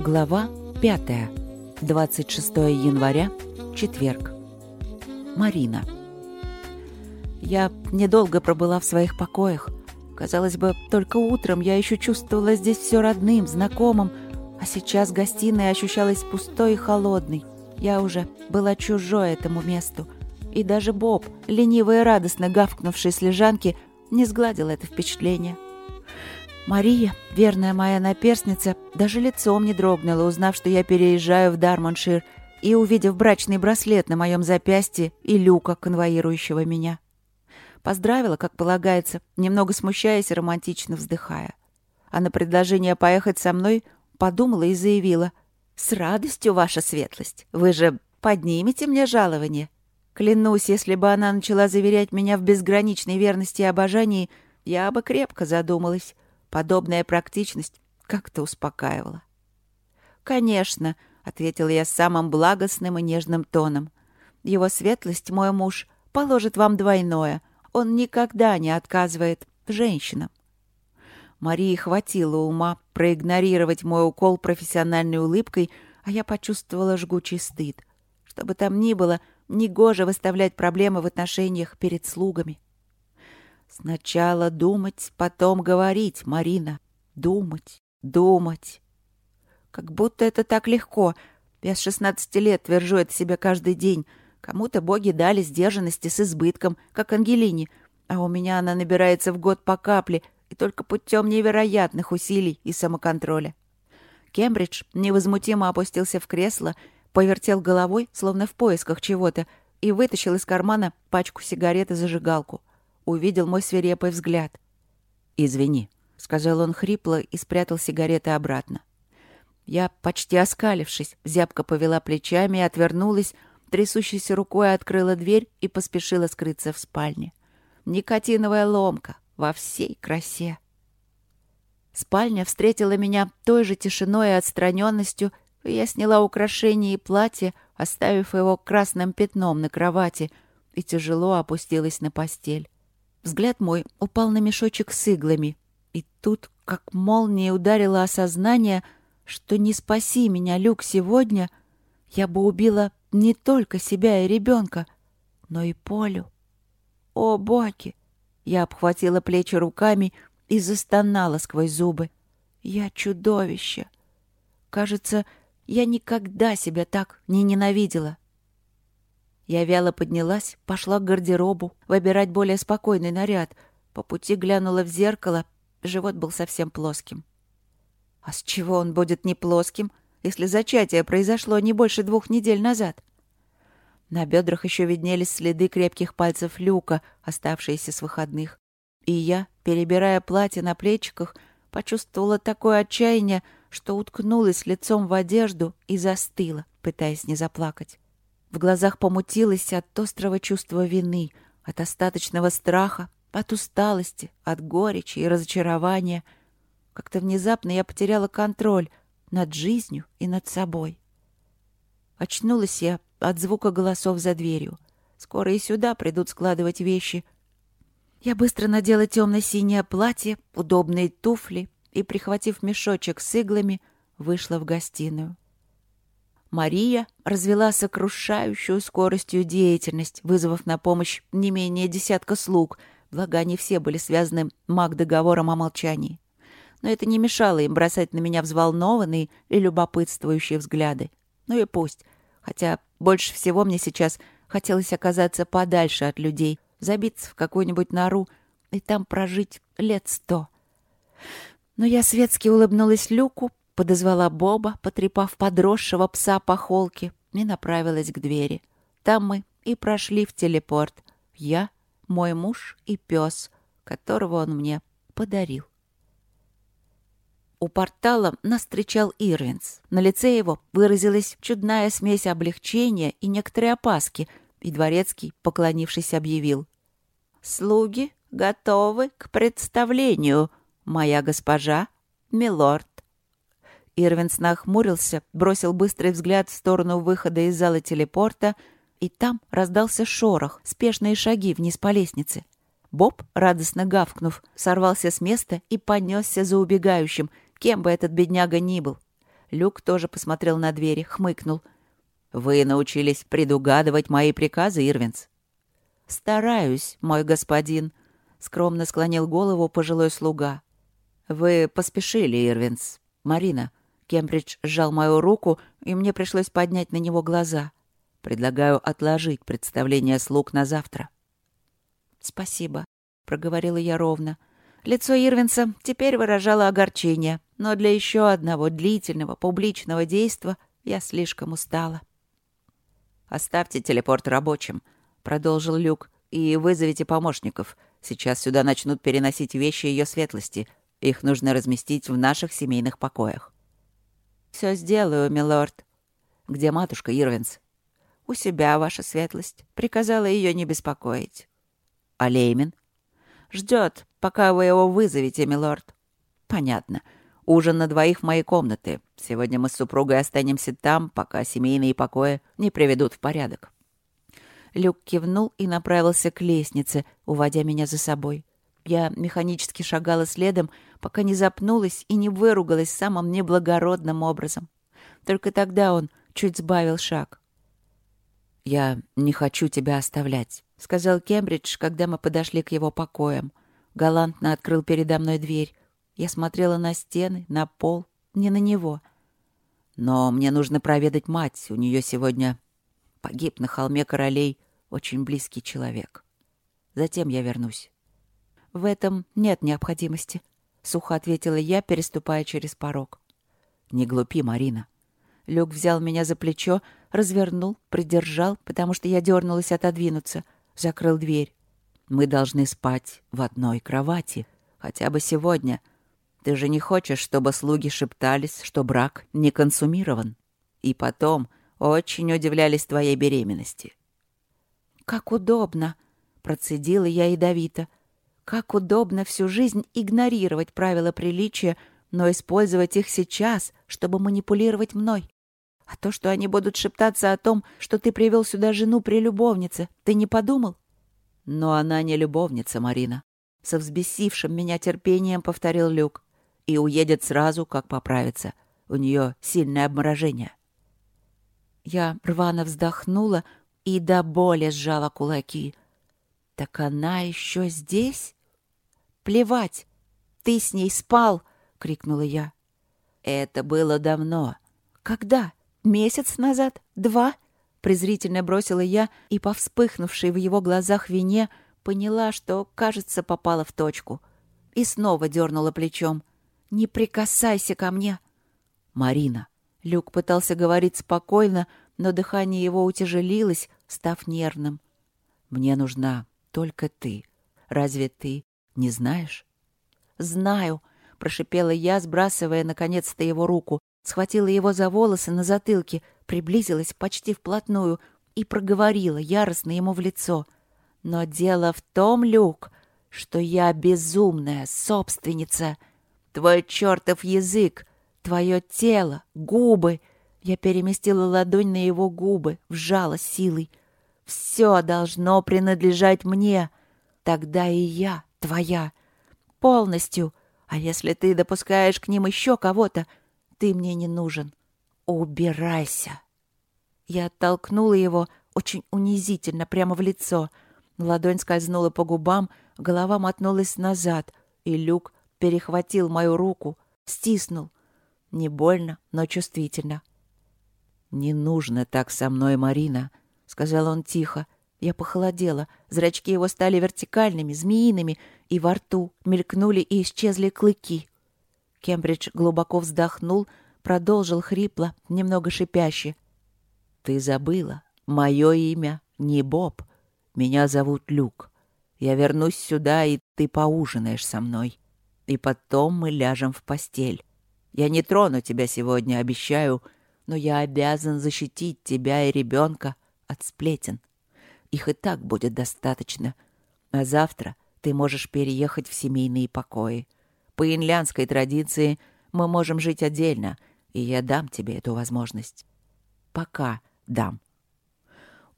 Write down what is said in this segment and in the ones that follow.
Глава 5. 26 января. Четверг. Марина. Я недолго пробыла в своих покоях. Казалось бы, только утром я еще чувствовала здесь все родным, знакомым, а сейчас гостиная ощущалась пустой и холодной. Я уже была чужой этому месту. И даже Боб, лениво и радостно гавкнувший с лежанки, не сгладил это впечатление. Мария, верная моя наперсница, даже лицом не дрогнула, узнав, что я переезжаю в Дармоншир, и увидев брачный браслет на моем запястье и Люка, конвоирующего меня. Поздравила, как полагается, немного смущаясь и романтично вздыхая. А на предложение поехать со мной подумала и заявила. «С радостью, ваша светлость. Вы же поднимете мне жалование?» Клянусь, если бы она начала заверять меня в безграничной верности и обожании, я бы крепко задумалась. Подобная практичность как-то успокаивала. «Конечно», — ответила я самым благостным и нежным тоном. «Его светлость, мой муж, положит вам двойное. Он никогда не отказывает женщинам». Марии хватило ума проигнорировать мой укол профессиональной улыбкой, а я почувствовала жгучий стыд. Что бы там ни было, негоже выставлять проблемы в отношениях перед слугами. Сначала думать, потом говорить, Марина. Думать, думать. Как будто это так легко. Я с 16 лет твержу это себе каждый день. Кому-то боги дали сдержанности с избытком, как Ангелине, а у меня она набирается в год по капле и только путем невероятных усилий и самоконтроля. Кембридж невозмутимо опустился в кресло, повертел головой, словно в поисках чего-то, и вытащил из кармана пачку сигарет и зажигалку — увидел мой свирепый взгляд. «Извини», — сказал он хрипло и спрятал сигареты обратно. Я, почти оскалившись, зябко повела плечами и отвернулась, трясущейся рукой открыла дверь и поспешила скрыться в спальне. Никотиновая ломка во всей красе. Спальня встретила меня той же тишиной и отстраненностью, и я сняла украшение и платье, оставив его красным пятном на кровати, и тяжело опустилась на постель. Взгляд мой упал на мешочек с иглами, и тут, как молния, ударило осознание, что не спаси меня, Люк, сегодня, я бы убила не только себя и ребенка, но и Полю. О, боги! Я обхватила плечи руками и застонала сквозь зубы. Я чудовище. Кажется, я никогда себя так не ненавидела. Я вяло поднялась, пошла к гардеробу, выбирать более спокойный наряд. По пути глянула в зеркало, живот был совсем плоским. А с чего он будет не плоским, если зачатие произошло не больше двух недель назад? На бедрах еще виднелись следы крепких пальцев люка, оставшиеся с выходных. И я, перебирая платье на плечиках, почувствовала такое отчаяние, что уткнулась лицом в одежду и застыла, пытаясь не заплакать. В глазах помутилось от острого чувства вины, от остаточного страха, от усталости, от горечи и разочарования. Как-то внезапно я потеряла контроль над жизнью и над собой. Очнулась я от звука голосов за дверью. Скоро и сюда придут складывать вещи. Я быстро надела темно-синее платье, удобные туфли и, прихватив мешочек с иглами, вышла в гостиную. Мария развела сокрушающую скоростью деятельность, вызвав на помощь не менее десятка слуг, благо они все были связаны маг-договором о молчании. Но это не мешало им бросать на меня взволнованные и любопытствующие взгляды. Ну и пусть. Хотя больше всего мне сейчас хотелось оказаться подальше от людей, забиться в какую-нибудь нору и там прожить лет сто. Но я светски улыбнулась Люку, подозвала Боба, потрепав подросшего пса по холке, и направилась к двери. Там мы и прошли в телепорт. Я, мой муж и пес, которого он мне подарил. У портала нас встречал Ирвинс. На лице его выразилась чудная смесь облегчения и некоторой опаски, и дворецкий, поклонившись, объявил. «Слуги готовы к представлению, моя госпожа, милорд». Ирвинс нахмурился, бросил быстрый взгляд в сторону выхода из зала телепорта, и там раздался шорох, спешные шаги вниз по лестнице. Боб, радостно гавкнув, сорвался с места и понесся за убегающим, кем бы этот бедняга ни был. Люк тоже посмотрел на двери, хмыкнул. «Вы научились предугадывать мои приказы, Ирвинс?» «Стараюсь, мой господин», — скромно склонил голову пожилой слуга. «Вы поспешили, Ирвинс. Марина». Кембридж сжал мою руку, и мне пришлось поднять на него глаза. «Предлагаю отложить представление слуг на завтра». «Спасибо», — проговорила я ровно. Лицо Ирвинса теперь выражало огорчение, но для еще одного длительного публичного действа я слишком устала. «Оставьте телепорт рабочим», — продолжил Люк, — «и вызовите помощников. Сейчас сюда начнут переносить вещи ее светлости. Их нужно разместить в наших семейных покоях». «Все сделаю, милорд». «Где матушка Ирвинс?» «У себя, ваша светлость. Приказала ее не беспокоить». «А Леймин?» «Ждет, пока вы его вызовете, милорд». «Понятно. Ужин на двоих в моей комнаты. Сегодня мы с супругой останемся там, пока семейные покои не приведут в порядок». Люк кивнул и направился к лестнице, уводя меня за собой. Я механически шагала следом, пока не запнулась и не выругалась самым неблагородным образом. Только тогда он чуть сбавил шаг. «Я не хочу тебя оставлять», — сказал Кембридж, когда мы подошли к его покоям. Галантно открыл передо мной дверь. Я смотрела на стены, на пол, не на него. Но мне нужно проведать мать. У нее сегодня погиб на холме королей очень близкий человек. Затем я вернусь. В этом нет необходимости, — сухо ответила я, переступая через порог. Не глупи, Марина. Люк взял меня за плечо, развернул, придержал, потому что я дернулась отодвинуться, закрыл дверь. Мы должны спать в одной кровати, хотя бы сегодня. Ты же не хочешь, чтобы слуги шептались, что брак не консумирован? И потом очень удивлялись твоей беременности. «Как удобно!» — процедила я ядовито — как удобно всю жизнь игнорировать правила приличия, но использовать их сейчас, чтобы манипулировать мной. А то, что они будут шептаться о том, что ты привел сюда жену при любовнице, ты не подумал? Но она не любовница, Марина. Со взбесившим меня терпением повторил Люк. И уедет сразу, как поправится. У нее сильное обморожение. Я рвано вздохнула и до боли сжала кулаки. Так она еще здесь? Плевать. Ты с ней спал, крикнула я. Это было давно. Когда? Месяц назад? Два? презрительно бросила я и по вспыхнувшей в его глазах вине поняла, что, кажется, попала в точку. И снова дернула плечом. «Не прикасайся ко мне!» «Марина!» Люк пытался говорить спокойно, но дыхание его утяжелилось, став нервным. «Мне нужна только ты. Разве ты не знаешь? Знаю, прошипела я, сбрасывая наконец-то его руку, схватила его за волосы на затылке, приблизилась почти вплотную и проговорила яростно ему в лицо. Но дело в том, Люк, что я безумная собственница. Твой чертов язык, твое тело, губы. Я переместила ладонь на его губы, вжала силой. Все должно принадлежать мне. Тогда и я твоя. Полностью. А если ты допускаешь к ним еще кого-то, ты мне не нужен. Убирайся. Я оттолкнула его очень унизительно, прямо в лицо. Ладонь скользнула по губам, голова мотнулась назад, и Люк перехватил мою руку, стиснул. Не больно, но чувствительно. «Не нужно так со мной, Марина», — сказал он тихо, — я похолодела. Зрачки его стали вертикальными, змеиными, и во рту мелькнули и исчезли клыки. Кембридж глубоко вздохнул, продолжил хрипло, немного шипяще. «Ты забыла. Мое имя не Боб. Меня зовут Люк. Я вернусь сюда, и ты поужинаешь со мной. И потом мы ляжем в постель. Я не трону тебя сегодня, обещаю, но я обязан защитить тебя и ребенка от сплетен. Их и так будет достаточно. А завтра ты можешь переехать в семейные покои. По инлянской традиции мы можем жить отдельно, и я дам тебе эту возможность. Пока дам.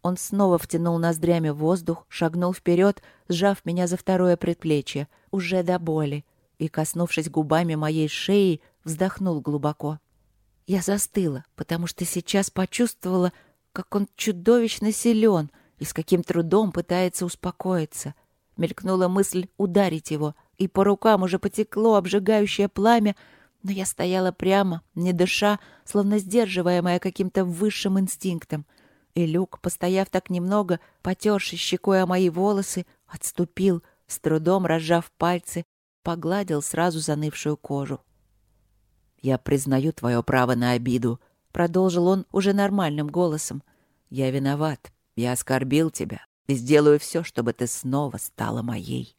Он снова втянул ноздрями воздух, шагнул вперед, сжав меня за второе предплечье, уже до боли, и, коснувшись губами моей шеи, вздохнул глубоко. Я застыла, потому что сейчас почувствовала, как он чудовищно силен и с каким трудом пытается успокоиться. Мелькнула мысль ударить его, и по рукам уже потекло обжигающее пламя, но я стояла прямо, не дыша, словно сдерживаемая каким-то высшим инстинктом. И Люк, постояв так немного, потерший щекой о мои волосы, отступил, с трудом разжав пальцы, погладил сразу занывшую кожу. «Я признаю твое право на обиду», — продолжил он уже нормальным голосом. «Я виноват. Я оскорбил тебя и сделаю все, чтобы ты снова стала моей.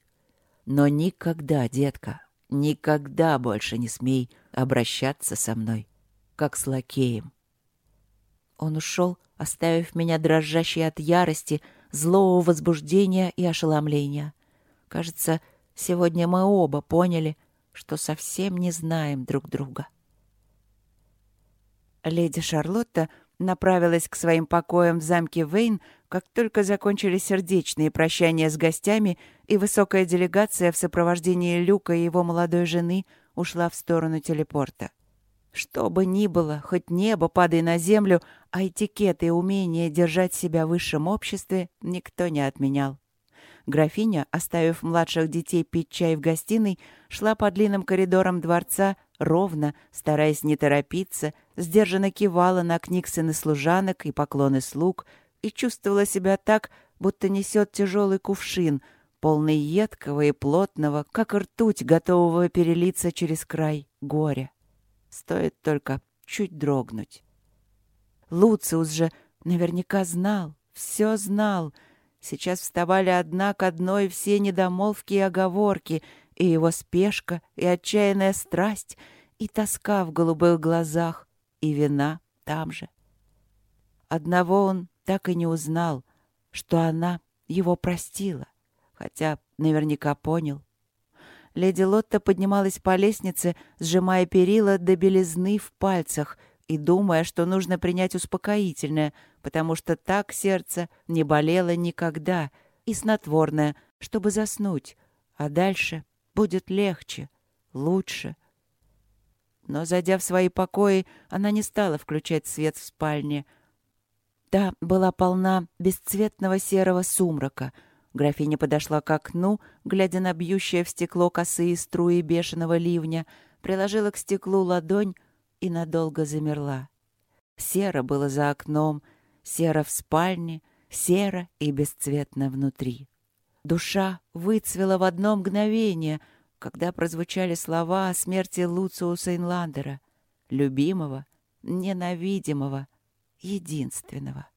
Но никогда, детка, никогда больше не смей обращаться со мной, как с лакеем». Он ушел, оставив меня дрожащей от ярости, злого возбуждения и ошеломления. Кажется, сегодня мы оба поняли, что совсем не знаем друг друга. Леди Шарлотта направилась к своим покоям в замке Вейн, как только закончились сердечные прощания с гостями, и высокая делегация в сопровождении Люка и его молодой жены ушла в сторону телепорта. Что бы ни было, хоть небо падай на землю, а этикет и умение держать себя в высшем обществе никто не отменял. Графиня, оставив младших детей пить чай в гостиной, шла по длинным коридорам дворца ровно, стараясь не торопиться, сдержанно кивала на книгсен и служанок и поклоны слуг и чувствовала себя так, будто несет тяжелый кувшин, полный едкого и плотного, как ртуть, готового перелиться через край горя. Стоит только чуть дрогнуть. Луциус же наверняка знал, все знал — Сейчас вставали одна к одной все недомолвки и оговорки, и его спешка, и отчаянная страсть, и тоска в голубых глазах, и вина там же. Одного он так и не узнал, что она его простила, хотя наверняка понял. Леди Лотта поднималась по лестнице, сжимая перила до белизны в пальцах — и думая, что нужно принять успокоительное, потому что так сердце не болело никогда, и снотворное, чтобы заснуть, а дальше будет легче, лучше. Но, зайдя в свои покои, она не стала включать свет в спальне. Та была полна бесцветного серого сумрака. Графиня подошла к окну, глядя на бьющее в стекло косые струи бешеного ливня, приложила к стеклу ладонь, и надолго замерла. Серо было за окном, серо в спальне, серо и бесцветно внутри. Душа выцвела в одно мгновение, когда прозвучали слова о смерти Луциуса Инландера, любимого, ненавидимого, единственного.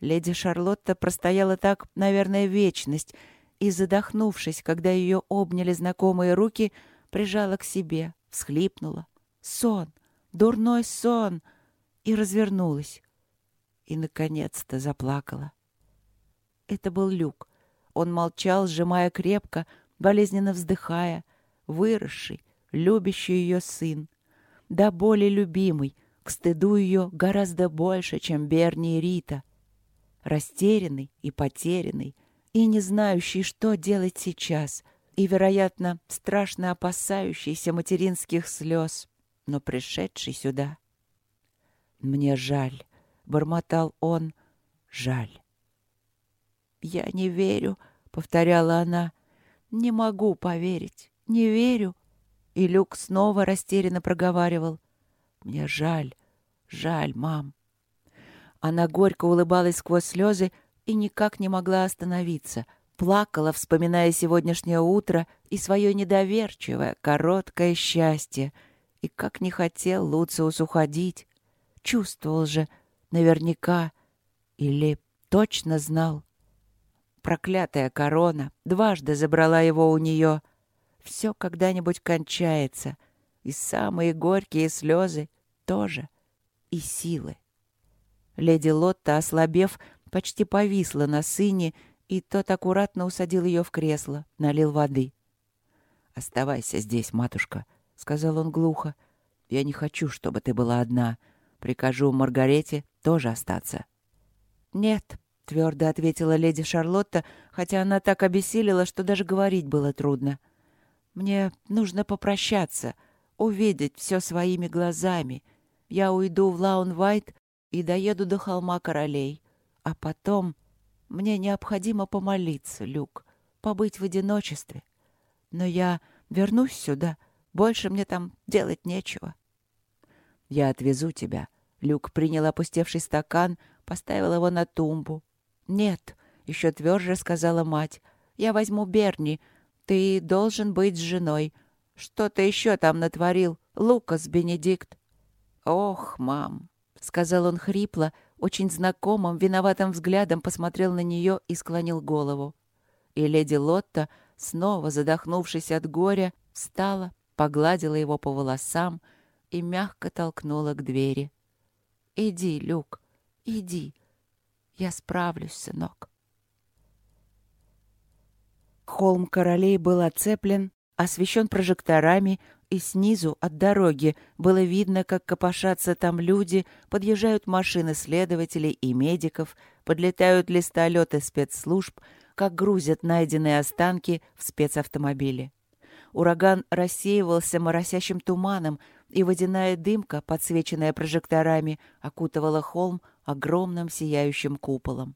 Леди Шарлотта простояла так, наверное, вечность, и, задохнувшись, когда ее обняли знакомые руки, прижала к себе, всхлипнула, Сон, дурной сон. И развернулась. И, наконец-то, заплакала. Это был Люк. Он молчал, сжимая крепко, болезненно вздыхая, выросший, любящий ее сын. Да более любимый, к стыду ее гораздо больше, чем Берни и Рита. Растерянный и потерянный, и не знающий, что делать сейчас, и, вероятно, страшно опасающийся материнских слез но пришедший сюда. «Мне жаль», — бормотал он, — «жаль». «Я не верю», — повторяла она. «Не могу поверить, не верю». И Люк снова растерянно проговаривал. «Мне жаль, жаль, мам». Она горько улыбалась сквозь слезы и никак не могла остановиться. Плакала, вспоминая сегодняшнее утро и свое недоверчивое, короткое счастье — и как не хотел Луциус уходить. Чувствовал же наверняка или точно знал. Проклятая корона дважды забрала его у нее. Все когда-нибудь кончается. И самые горькие слезы тоже. И силы. Леди Лотта, ослабев, почти повисла на сыне, и тот аккуратно усадил ее в кресло, налил воды. «Оставайся здесь, матушка», сказал он глухо. «Я не хочу, чтобы ты была одна. Прикажу Маргарете тоже остаться». «Нет», — твердо ответила леди Шарлотта, хотя она так обессилила, что даже говорить было трудно. «Мне нужно попрощаться. увидеть все своими глазами. Я уйду в Лаун-Вайт и доеду до холма королей. А потом мне необходимо помолиться, Люк, побыть в одиночестве. Но я вернусь сюда. Больше мне там делать нечего. Я отвезу тебя. Люк принял опустевший стакан, поставил его на тумбу. Нет, еще тверже сказала мать. Я возьму Берни. Ты должен быть с женой. Что ты еще там натворил, Лукас Бенедикт? Ох, мам, сказал он хрипло, очень знакомым, виноватым взглядом посмотрел на нее и склонил голову. И леди Лотта, снова задохнувшись от горя, встала, погладила его по волосам и мягко толкнула к двери. «Иди, Люк, иди. Я справлюсь, сынок». Холм королей был оцеплен, освещен прожекторами и снизу, от дороги, было видно, как копошатся там люди, подъезжают машины следователей и медиков, подлетают листолеты спецслужб, как грузят найденные останки в спецавтомобиле. Ураган рассеивался моросящим туманом, и водяная дымка, подсвеченная прожекторами, окутывала холм огромным сияющим куполом.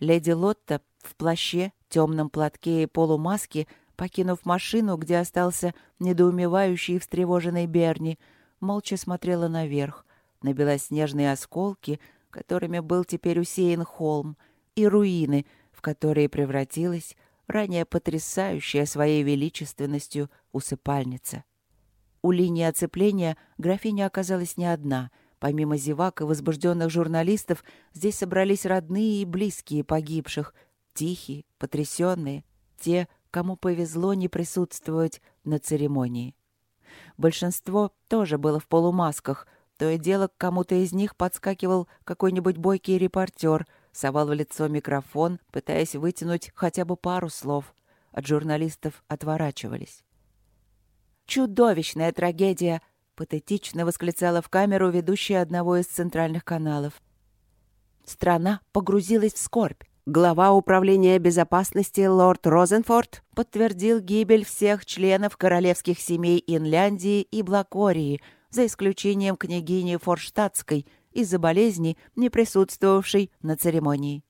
Леди Лотта в плаще, темном платке и полумаске Покинув машину, где остался недоумевающий и встревоженный Берни, молча смотрела наверх, на белоснежные осколки, которыми был теперь усеян холм, и руины, в которые превратилась ранее потрясающая своей величественностью усыпальница. У линии оцепления графиня оказалась не одна. Помимо зевак и возбужденных журналистов, здесь собрались родные и близкие погибших, тихие, потрясенные, те, кому повезло не присутствовать на церемонии. Большинство тоже было в полумасках. То и дело к кому-то из них подскакивал какой-нибудь бойкий репортер, совал в лицо микрофон, пытаясь вытянуть хотя бы пару слов. От журналистов отворачивались. «Чудовищная трагедия!» — патетично восклицала в камеру ведущая одного из центральных каналов. Страна погрузилась в скорбь. Глава управления безопасности лорд Розенфорд подтвердил гибель всех членов королевских семей Инляндии и Блакории, за исключением княгини Форштадтской из-за болезни, не присутствовавшей на церемонии.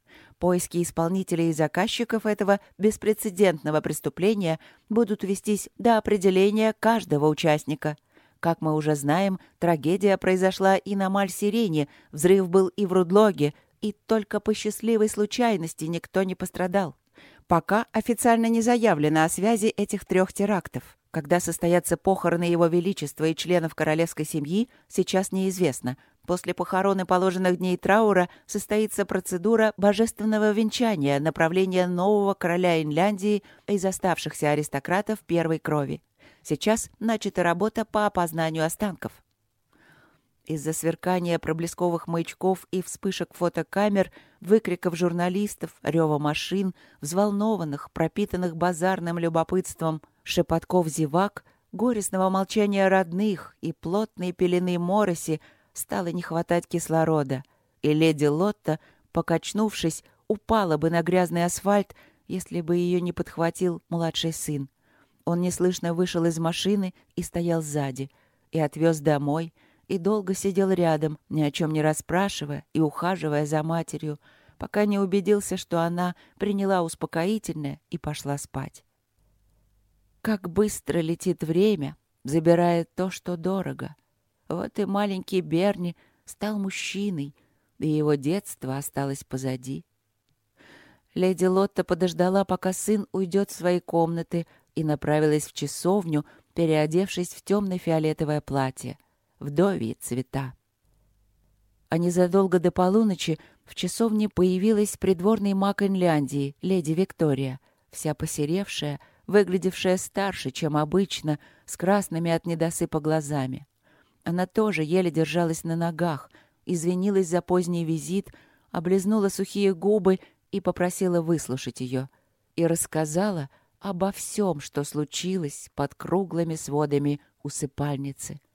Поиски исполнителей и заказчиков этого беспрецедентного преступления будут вестись до определения каждого участника. Как мы уже знаем, трагедия произошла и на Мальсирене, взрыв был и в Рудлоге, и только по счастливой случайности никто не пострадал. Пока официально не заявлено о связи этих трех терактов. Когда состоятся похороны Его Величества и членов королевской семьи, сейчас неизвестно. После похорон и положенных дней траура состоится процедура божественного венчания, направления нового короля Инляндии из оставшихся аристократов первой крови. Сейчас начата работа по опознанию останков. Из-за сверкания проблесковых маячков и вспышек фотокамер, выкриков журналистов, рева машин, взволнованных, пропитанных базарным любопытством, шепотков зевак, горестного молчания родных и плотной пелены мороси стало не хватать кислорода, и леди Лотта, покачнувшись, упала бы на грязный асфальт, если бы ее не подхватил младший сын. Он неслышно вышел из машины и стоял сзади, и отвез домой — и долго сидел рядом, ни о чем не расспрашивая и ухаживая за матерью, пока не убедился, что она приняла успокоительное и пошла спать. Как быстро летит время, забирая то, что дорого. Вот и маленький Берни стал мужчиной, и его детство осталось позади. Леди Лотта подождала, пока сын уйдет в свои комнаты, и направилась в часовню, переодевшись в темно-фиолетовое платье вдовьи цвета. А незадолго до полуночи в часовне появилась придворный маг Инляндии, леди Виктория, вся посеревшая, выглядевшая старше, чем обычно, с красными от недосыпа глазами. Она тоже еле держалась на ногах, извинилась за поздний визит, облизнула сухие губы и попросила выслушать ее. И рассказала обо всем, что случилось под круглыми сводами усыпальницы —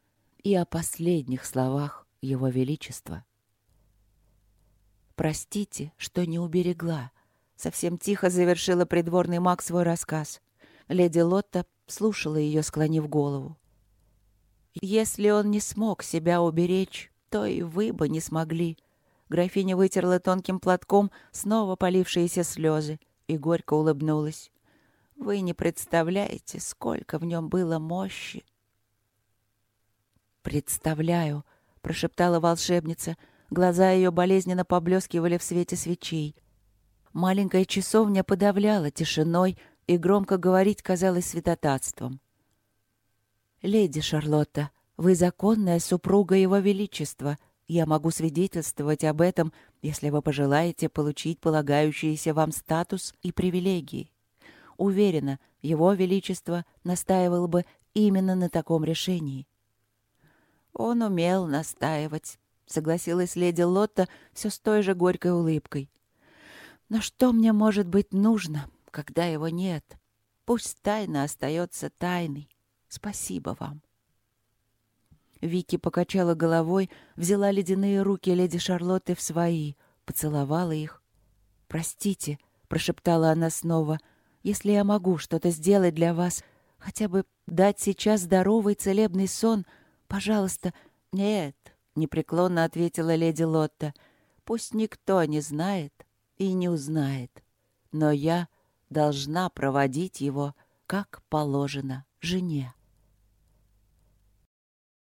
и о последних словах Его Величества. «Простите, что не уберегла», — совсем тихо завершила придворный маг свой рассказ. Леди Лотта слушала ее, склонив голову. Если он не смог себя уберечь, то и вы бы не смогли. Графиня вытерла тонким платком снова полившиеся слезы и горько улыбнулась. Вы не представляете, сколько в нем было мощи. «Представляю», — прошептала волшебница. Глаза ее болезненно поблескивали в свете свечей. Маленькая часовня подавляла тишиной, и громко говорить казалось святотатством. «Леди Шарлотта, вы законная супруга Его Величества. Я могу свидетельствовать об этом, если вы пожелаете получить полагающийся вам статус и привилегии. Уверена, Его Величество настаивал бы именно на таком решении». «Он умел настаивать», — согласилась леди Лотта все с той же горькой улыбкой. «Но что мне может быть нужно, когда его нет? Пусть тайна остается тайной. Спасибо вам». Вики покачала головой, взяла ледяные руки леди Шарлотты в свои, поцеловала их. «Простите», — прошептала она снова, — «если я могу что-то сделать для вас, хотя бы дать сейчас здоровый целебный сон, пожалуйста...» «Нет», — непреклонно ответила леди Лотта, — «пусть никто не знает и не узнает, но я должна проводить его, как положено, жене».